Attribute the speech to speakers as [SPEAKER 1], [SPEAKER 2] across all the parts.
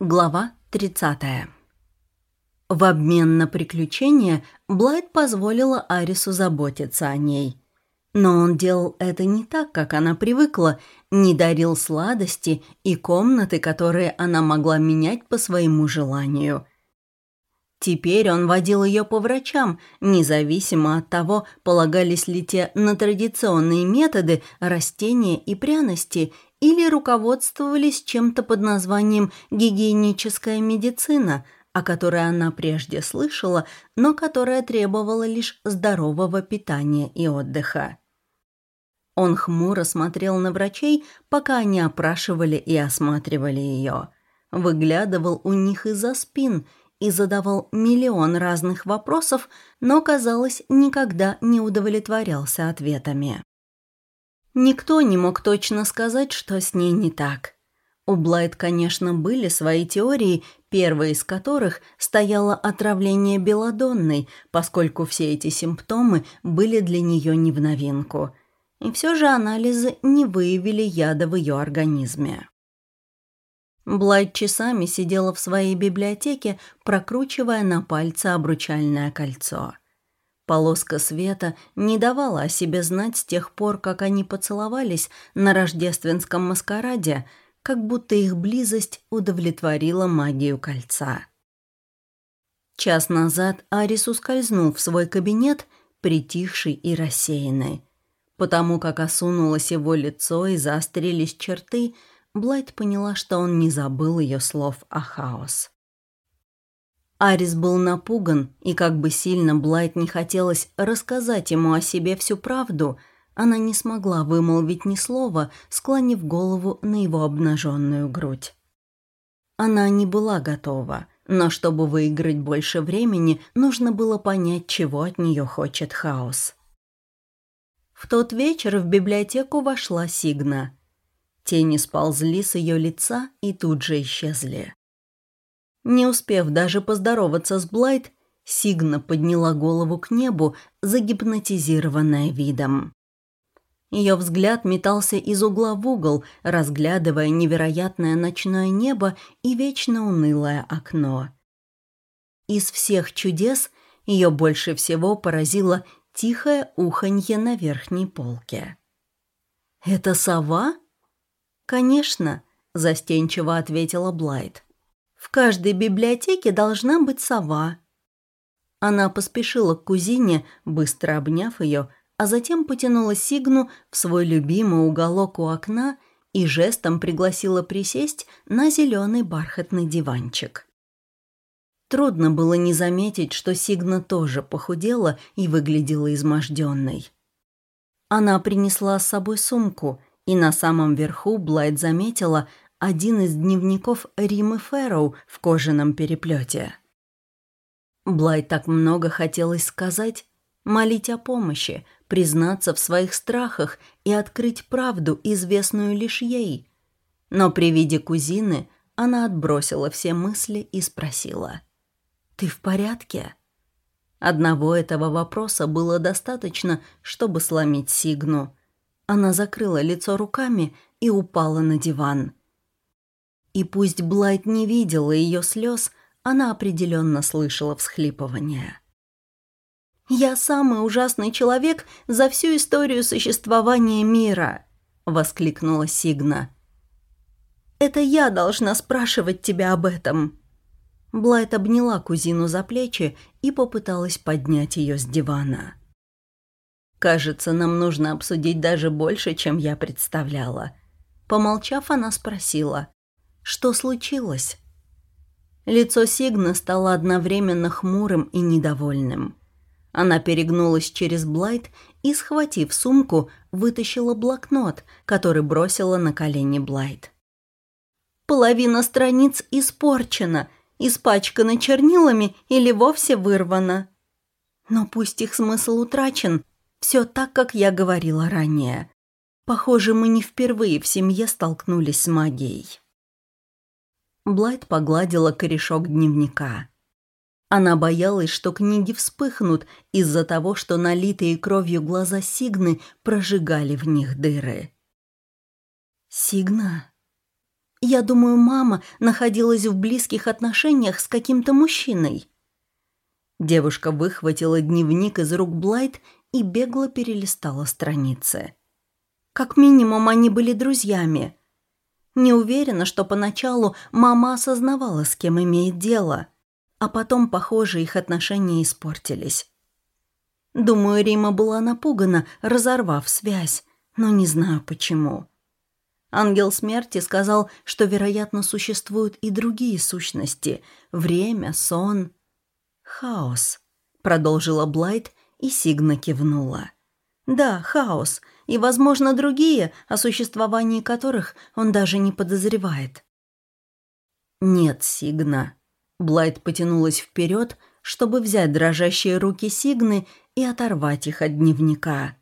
[SPEAKER 1] Глава 30. В обмен на приключения Блайт позволила Арису заботиться о ней. Но он делал это не так, как она привыкла, не дарил сладости и комнаты, которые она могла менять по своему желанию. Теперь он водил ее по врачам, независимо от того, полагались ли те на традиционные методы, растения и пряности – или руководствовались чем-то под названием «гигиеническая медицина», о которой она прежде слышала, но которая требовала лишь здорового питания и отдыха. Он хмуро смотрел на врачей, пока они опрашивали и осматривали ее. Выглядывал у них из-за спин и задавал миллион разных вопросов, но, казалось, никогда не удовлетворялся ответами. Никто не мог точно сказать, что с ней не так. У Блайт, конечно, были свои теории, первой из которых стояло отравление белодонной, поскольку все эти симптомы были для нее не в новинку. И все же анализы не выявили яда в ее организме. Блайт часами сидела в своей библиотеке, прокручивая на пальце обручальное кольцо – Полоска света не давала о себе знать с тех пор, как они поцеловались на рождественском маскараде, как будто их близость удовлетворила магию кольца. Час назад Арис ускользнул в свой кабинет, притихший и рассеянный. Потому как осунулось его лицо и заострились черты, Блайт поняла, что он не забыл ее слов о хаос. Арис был напуган, и как бы сильно Блайт не хотелось рассказать ему о себе всю правду, она не смогла вымолвить ни слова, склонив голову на его обнаженную грудь. Она не была готова, но чтобы выиграть больше времени, нужно было понять, чего от нее хочет хаос. В тот вечер в библиотеку вошла Сигна. Тени сползли с ее лица и тут же исчезли. Не успев даже поздороваться с Блайт, Сигна подняла голову к небу, загипнотизированная видом. Ее взгляд метался из угла в угол, разглядывая невероятное ночное небо и вечно унылое окно. Из всех чудес ее больше всего поразило тихое уханье на верхней полке. «Это сова?» «Конечно», – застенчиво ответила Блайт. В каждой библиотеке должна быть сова». Она поспешила к кузине, быстро обняв ее, а затем потянула Сигну в свой любимый уголок у окна и жестом пригласила присесть на зеленый бархатный диванчик. Трудно было не заметить, что Сигна тоже похудела и выглядела изможденной. Она принесла с собой сумку, и на самом верху Блайт заметила – один из дневников Римы Фэрроу в кожаном переплете. Блай так много хотелось сказать, молить о помощи, признаться в своих страхах и открыть правду, известную лишь ей. Но при виде кузины она отбросила все мысли и спросила. «Ты в порядке?» Одного этого вопроса было достаточно, чтобы сломить Сигну. Она закрыла лицо руками и упала на диван. И пусть Блайт не видела ее слез, она определенно слышала всхлипывание. «Я самый ужасный человек за всю историю существования мира!» — воскликнула Сигна. «Это я должна спрашивать тебя об этом!» Блайт обняла кузину за плечи и попыталась поднять ее с дивана. «Кажется, нам нужно обсудить даже больше, чем я представляла». Помолчав, она спросила. Что случилось? Лицо Сигны стало одновременно хмурым и недовольным. Она перегнулась через Блайт и, схватив сумку, вытащила блокнот, который бросила на колени Блайт. «Половина страниц испорчена, испачкана чернилами или вовсе вырвана. Но пусть их смысл утрачен, все так, как я говорила ранее. Похоже, мы не впервые в семье столкнулись с магией». Блайт погладила корешок дневника. Она боялась, что книги вспыхнут из-за того, что налитые кровью глаза Сигны прожигали в них дыры. «Сигна?» Я думаю, мама находилась в близких отношениях с каким-то мужчиной». Девушка выхватила дневник из рук Блайт и бегло перелистала страницы. Как минимум, они были друзьями. Не уверена, что поначалу мама осознавала, с кем имеет дело, а потом, похоже, их отношения испортились. Думаю, Рима была напугана, разорвав связь, но не знаю почему. Ангел смерти сказал, что, вероятно, существуют и другие сущности — время, сон. «Хаос», — продолжила Блайт, и Сигна кивнула. «Да, хаос, и, возможно, другие, о существовании которых он даже не подозревает». «Нет, Сигна». Блайт потянулась вперед, чтобы взять дрожащие руки Сигны и оторвать их от дневника.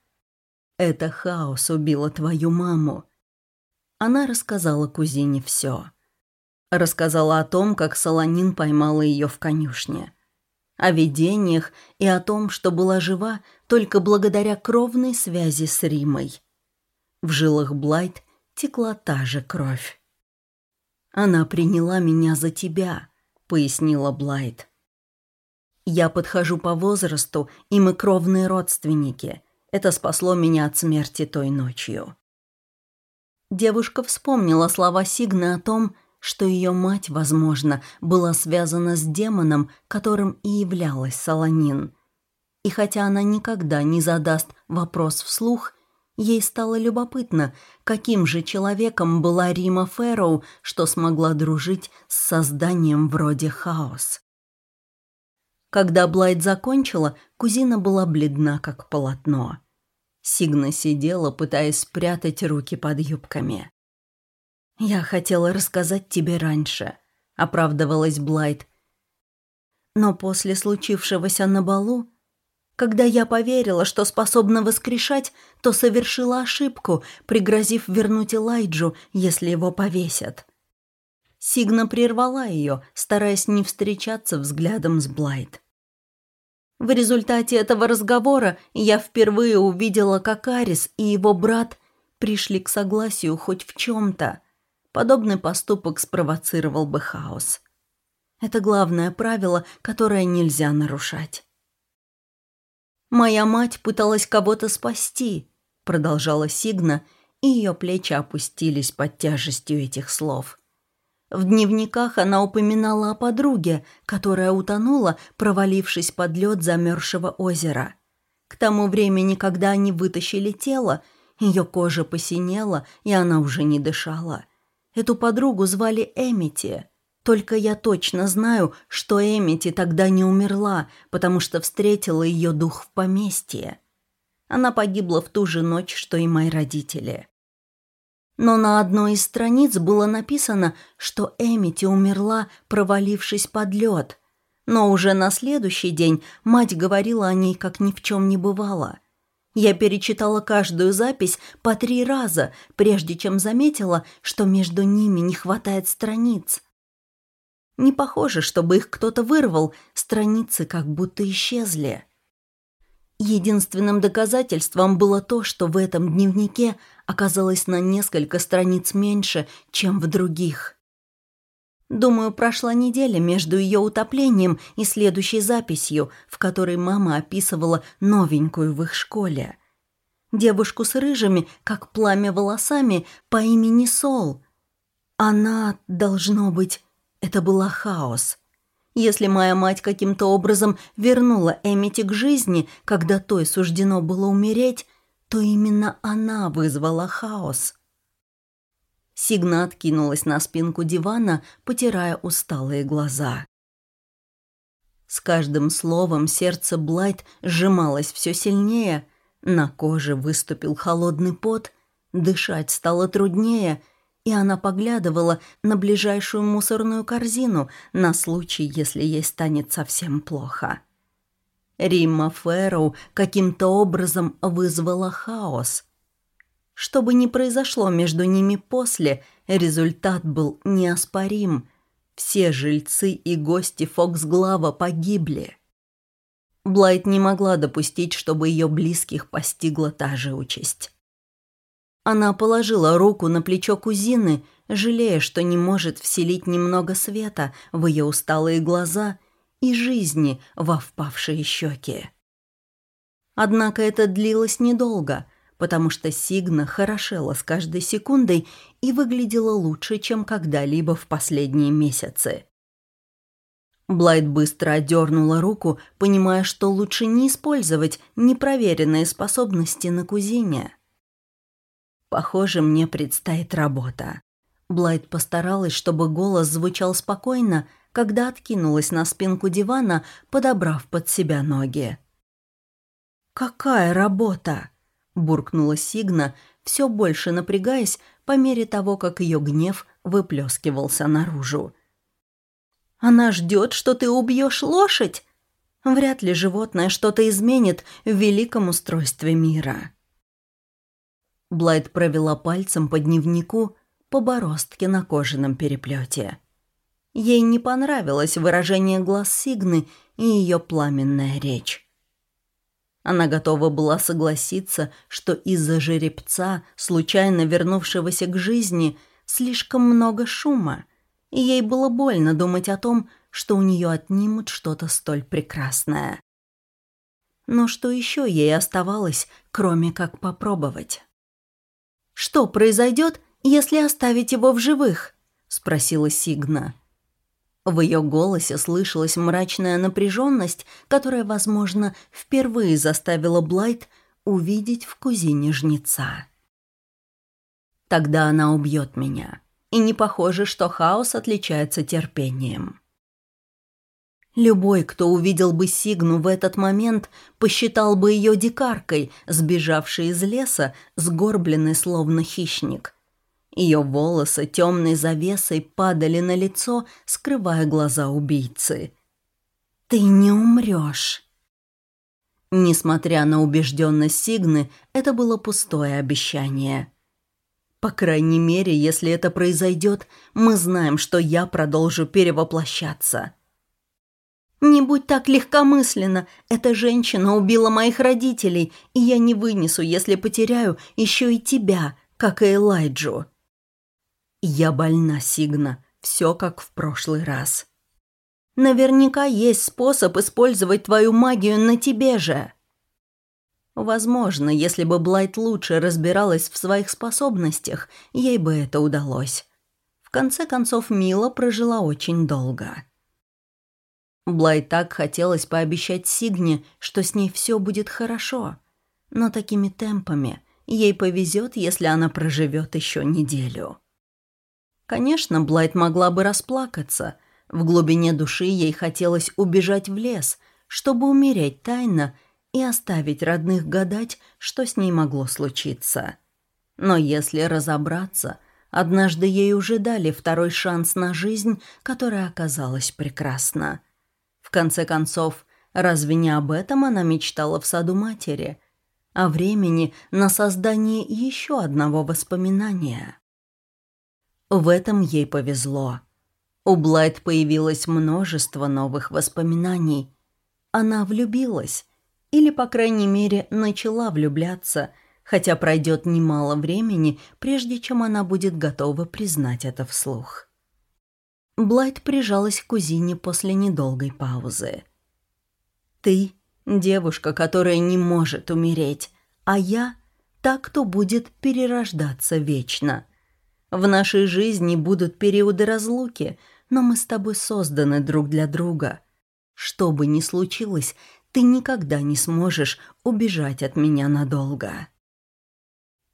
[SPEAKER 1] «Это хаос убило твою маму». Она рассказала кузине все. Рассказала о том, как Солонин поймала ее в конюшне о видениях и о том, что была жива только благодаря кровной связи с Римой. В жилах Блайт текла та же кровь. «Она приняла меня за тебя», — пояснила Блайт. «Я подхожу по возрасту, и мы кровные родственники. Это спасло меня от смерти той ночью». Девушка вспомнила слова Сигны о том, что ее мать, возможно, была связана с демоном, которым и являлась Солонин. И хотя она никогда не задаст вопрос вслух, ей стало любопытно, каким же человеком была Рима Фэрроу, что смогла дружить с созданием вроде хаос. Когда Блайт закончила, кузина была бледна, как полотно. Сигна сидела, пытаясь спрятать руки под юбками. «Я хотела рассказать тебе раньше», — оправдывалась Блайт. «Но после случившегося на балу, когда я поверила, что способна воскрешать, то совершила ошибку, пригрозив вернуть Элайджу, если его повесят». Сигна прервала ее, стараясь не встречаться взглядом с Блайт. В результате этого разговора я впервые увидела, как Арис и его брат пришли к согласию хоть в чем-то подобный поступок спровоцировал бы хаос. Это главное правило, которое нельзя нарушать. «Моя мать пыталась кого-то спасти», — продолжала Сигна, и ее плечи опустились под тяжестью этих слов. В дневниках она упоминала о подруге, которая утонула, провалившись под лед замерзшего озера. К тому времени, когда они вытащили тело, ее кожа посинела, и она уже не дышала. Эту подругу звали Эмити. Только я точно знаю, что Эмити тогда не умерла, потому что встретила ее дух в поместье. Она погибла в ту же ночь, что и мои родители. Но на одной из страниц было написано, что Эмити умерла, провалившись под лед. Но уже на следующий день мать говорила о ней, как ни в чем не бывало. Я перечитала каждую запись по три раза, прежде чем заметила, что между ними не хватает страниц. Не похоже, чтобы их кто-то вырвал, страницы как будто исчезли. Единственным доказательством было то, что в этом дневнике оказалось на несколько страниц меньше, чем в других. Думаю, прошла неделя между ее утоплением и следующей записью, в которой мама описывала новенькую в их школе. Девушку с рыжими, как пламя волосами, по имени Сол. Она, должно быть, это была хаос. Если моя мать каким-то образом вернула Эмити к жизни, когда той суждено было умереть, то именно она вызвала хаос. Сигна откинулась на спинку дивана, потирая усталые глаза. С каждым словом сердце Блайт сжималось все сильнее, на коже выступил холодный пот, дышать стало труднее, и она поглядывала на ближайшую мусорную корзину на случай, если ей станет совсем плохо. Римма Фэрроу каким-то образом вызвала хаос – что бы ни произошло между ними после, результат был неоспорим. Все жильцы и гости Фоксглава погибли. Блайт не могла допустить, чтобы ее близких постигла та же участь. Она положила руку на плечо кузины, жалея, что не может вселить немного света в ее усталые глаза и жизни во впавшие щеки. Однако это длилось недолго, потому что Сигна хорошела с каждой секундой и выглядела лучше, чем когда-либо в последние месяцы. Блайт быстро отдернула руку, понимая, что лучше не использовать непроверенные способности на кузине. «Похоже, мне предстоит работа». Блайт постаралась, чтобы голос звучал спокойно, когда откинулась на спинку дивана, подобрав под себя ноги. «Какая работа?» – буркнула Сигна, все больше напрягаясь по мере того, как ее гнев выплескивался наружу. «Она ждет, что ты убьешь лошадь? Вряд ли животное что-то изменит в великом устройстве мира». Блайт провела пальцем по дневнику по бороздке на кожаном переплете. Ей не понравилось выражение глаз Сигны и ее пламенная речь. Она готова была согласиться, что из-за жеребца, случайно вернувшегося к жизни, слишком много шума, и ей было больно думать о том, что у нее отнимут что-то столь прекрасное. Но что еще ей оставалось, кроме как попробовать? «Что произойдет, если оставить его в живых?» — спросила Сигна. В ее голосе слышалась мрачная напряженность, которая, возможно, впервые заставила Блайт увидеть в кузине жнеца. «Тогда она убьет меня, и не похоже, что хаос отличается терпением». Любой, кто увидел бы Сигну в этот момент, посчитал бы ее дикаркой, сбежавшей из леса, сгорбленной словно хищник – ее волосы темной завесой падали на лицо, скрывая глаза убийцы. «Ты не умрешь!» Несмотря на убежденность Сигны, это было пустое обещание. По крайней мере, если это произойдет, мы знаем, что я продолжу перевоплощаться. «Не будь так легкомысленно. Эта женщина убила моих родителей, и я не вынесу, если потеряю еще и тебя, как и Элайджу». «Я больна, Сигна. Все как в прошлый раз». «Наверняка есть способ использовать твою магию на тебе же». Возможно, если бы Блайт лучше разбиралась в своих способностях, ей бы это удалось. В конце концов, Мила прожила очень долго. Блайт так хотелось пообещать Сигне, что с ней все будет хорошо. Но такими темпами ей повезет, если она проживет еще неделю. Конечно, Блайт могла бы расплакаться. В глубине души ей хотелось убежать в лес, чтобы умереть тайно и оставить родных гадать, что с ней могло случиться. Но если разобраться, однажды ей уже дали второй шанс на жизнь, которая оказалась прекрасна. В конце концов, разве не об этом она мечтала в саду матери? О времени на создание еще одного воспоминания. В этом ей повезло. У Блайт появилось множество новых воспоминаний. Она влюбилась, или, по крайней мере, начала влюбляться, хотя пройдет немало времени, прежде чем она будет готова признать это вслух. Блайт прижалась к кузине после недолгой паузы. «Ты — девушка, которая не может умереть, а я — та, кто будет перерождаться вечно», в нашей жизни будут периоды разлуки, но мы с тобой созданы друг для друга. Что бы ни случилось, ты никогда не сможешь убежать от меня надолго».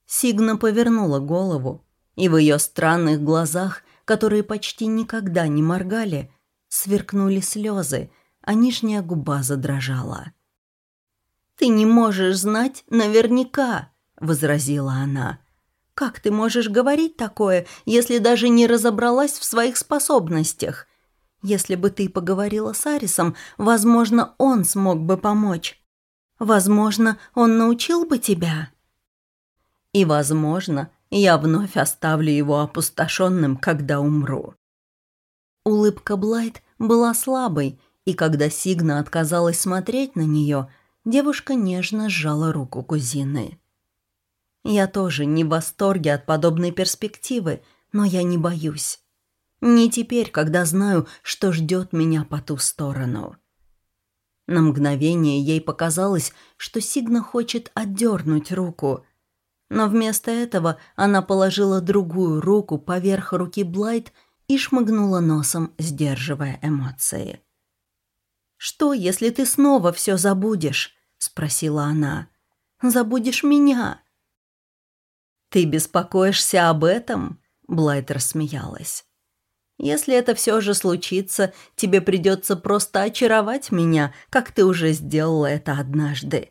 [SPEAKER 1] Сигна повернула голову, и в ее странных глазах, которые почти никогда не моргали, сверкнули слезы, а нижняя губа задрожала. «Ты не можешь знать наверняка», — возразила она. Как ты можешь говорить такое, если даже не разобралась в своих способностях? Если бы ты поговорила с Арисом, возможно, он смог бы помочь. Возможно, он научил бы тебя. И, возможно, я вновь оставлю его опустошенным, когда умру. Улыбка Блайт была слабой, и когда Сигна отказалась смотреть на нее, девушка нежно сжала руку кузины. Я тоже не в восторге от подобной перспективы, но я не боюсь. Не теперь, когда знаю, что ждет меня по ту сторону. На мгновение ей показалось, что Сигна хочет отдернуть руку. Но вместо этого она положила другую руку поверх руки Блайт и шмыгнула носом, сдерживая эмоции. «Что, если ты снова все забудешь?» — спросила она. «Забудешь меня?» «Ты беспокоишься об этом?» — Блайт рассмеялась. Если это все же случится, тебе придется просто очаровать меня, как ты уже сделала это однажды.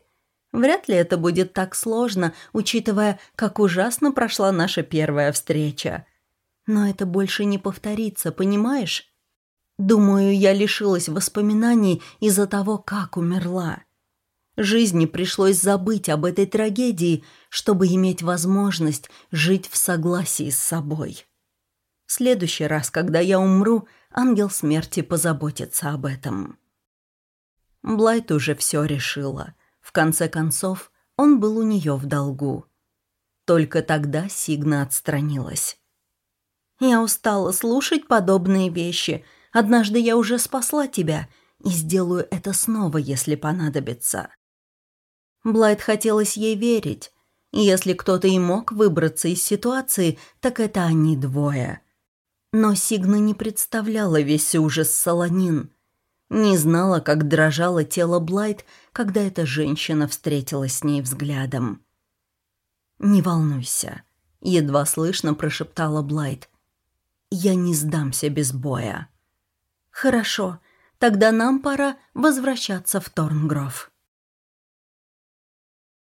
[SPEAKER 1] Вряд ли это будет так сложно, учитывая, как ужасно прошла наша первая встреча. Но это больше не повторится, понимаешь? Думаю, я лишилась воспоминаний из-за того, как умерла. Жизни пришлось забыть об этой трагедии, чтобы иметь возможность жить в согласии с собой. В следующий раз, когда я умру, ангел смерти позаботится об этом. Блайт уже все решила. В конце концов, он был у нее в долгу. Только тогда Сигна отстранилась. «Я устала слушать подобные вещи. Однажды я уже спасла тебя и сделаю это снова, если понадобится». Блайт хотелось ей верить. Если кто-то и мог выбраться из ситуации, так это они двое – но Сигна не представляла весь ужас Солонин. Не знала, как дрожало тело Блайт, когда эта женщина встретилась с ней взглядом. «Не волнуйся», — едва слышно прошептала Блайт. «Я не сдамся без боя». «Хорошо, тогда нам пора возвращаться в Торнгров».